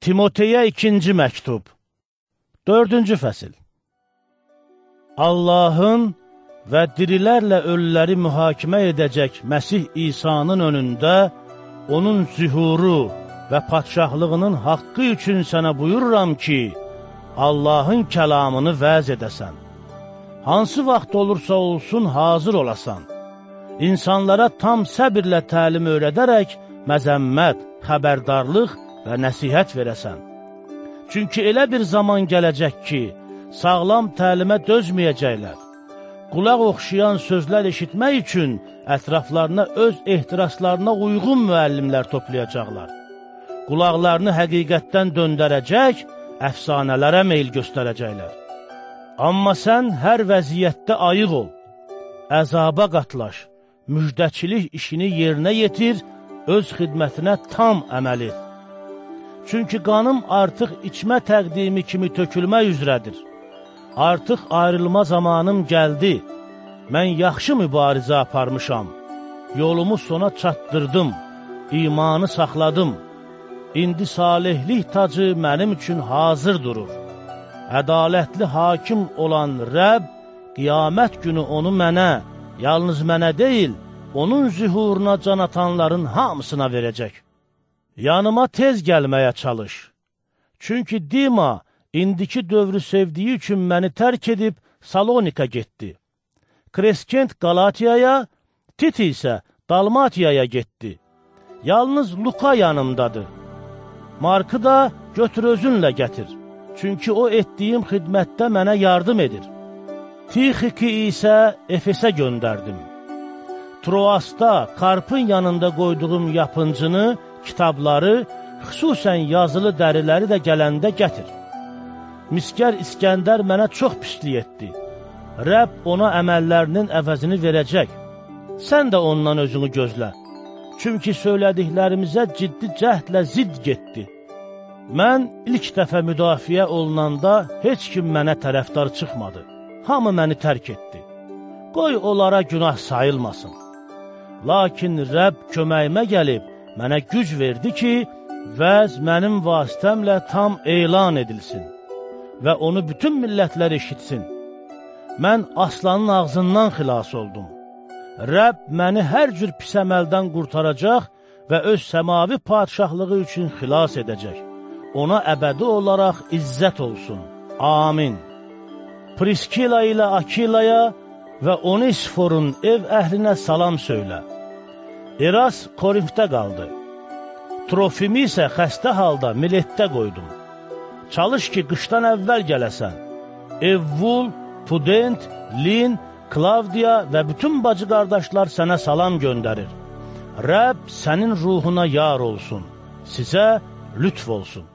Timoteyə ikinci məktub, dördüncü fəsil. Allahın və dirilərlə ölüləri mühakimə edəcək Məsih İsa'nın önündə onun zühuru və patşahlığının haqqı üçün sənə buyururam ki, Allahın kəlamını vəz edəsən. Hansı vaxt olursa olsun hazır olasan. İnsanlara tam səbirlə təlim öyrədərək məzəmmət, xəbərdarlıq və nəsihət verəsən. Çünki elə bir zaman gələcək ki, sağlam təlimə dözməyəcəklər. Qulaq oxşayan sözlər eşitmək üçün ətraflarına öz ehtiraslarına uyğun müəllimlər toplayacaqlar. Qulaqlarını həqiqətdən döndərəcək, əfsanələrə meyl göstərəcəklər. Amma sən hər vəziyyətdə ayıq ol, əzaba qatlaş, müjdəçilik işini yerinə yetir, öz xidmətinə tam əməl et. Çünki qanım artıq içmə təqdimi kimi tökülmək üzrədir. Artıq ayrılma zamanım gəldi. Mən yaxşı mübarizə aparmışam. Yolumu sona çatdırdım, imanı saxladım. İndi salihlik tacı mənim üçün hazır durur. Ədalətli hakim olan Rəbb, qiyamət günü onu mənə, yalnız mənə deyil, onun zühuruna can atanların hamısına verəcək. Yanıma tez gəlməyə çalış. Çünki Dima indiki dövrü sevdiyi üçün məni tərk edib Salonika getdi. Kreskent Galatiyaya, Titi isə Dalmatiyaya getdi. Yalnız Luka yanımdadır. Markı da götür özünlə gətir. Çünki o etdiyim xidmətdə mənə yardım edir. Tixiki isə Efesə göndərdim. Troasda Karpın yanında qoyduğum yapıncını kitabları, xüsusən yazılı dəriləri də gələndə gətir. Miskər İskəndər mənə çox pislik etdi. Rəbb ona əməllərinin əvəzini verəcək. Sən də ondan özünü gözlə. Çünki söylədiklərimizə ciddi cəhdlə zidd getdi. Mən ilk dəfə müdafiə olunanda heç kim mənə tərəfdar çıxmadı. Hamı məni tərk etdi. Qoy onlara günah sayılmasın. Lakin Rəbb köməyimə gəlib, mənə güc verdi ki, vəz mənim vasitəmlə tam elan edilsin və onu bütün millətlər eşitsin. Mən aslanın ağzından xilas oldum. Rəbb məni hər cür pis əməldən qurtaracaq və öz səmavi padişahlığı üçün xilas edəcək. Ona əbədi olaraq izzət olsun. Amin. Priskila ilə Akilaya və Onisforun ev əhlinə salam söylə. Eras Korintdə qaldı. Trofimi isə xəstə halda Miletdə qoydum. Çalış ki, qışdan əvvəl gələsən. Evvul, Pudent, Lin, Klavdiya və bütün bacı qardaşlar sənə salam göndərir. Rəbb sənin ruhuna yar olsun, sizə lütf olsun.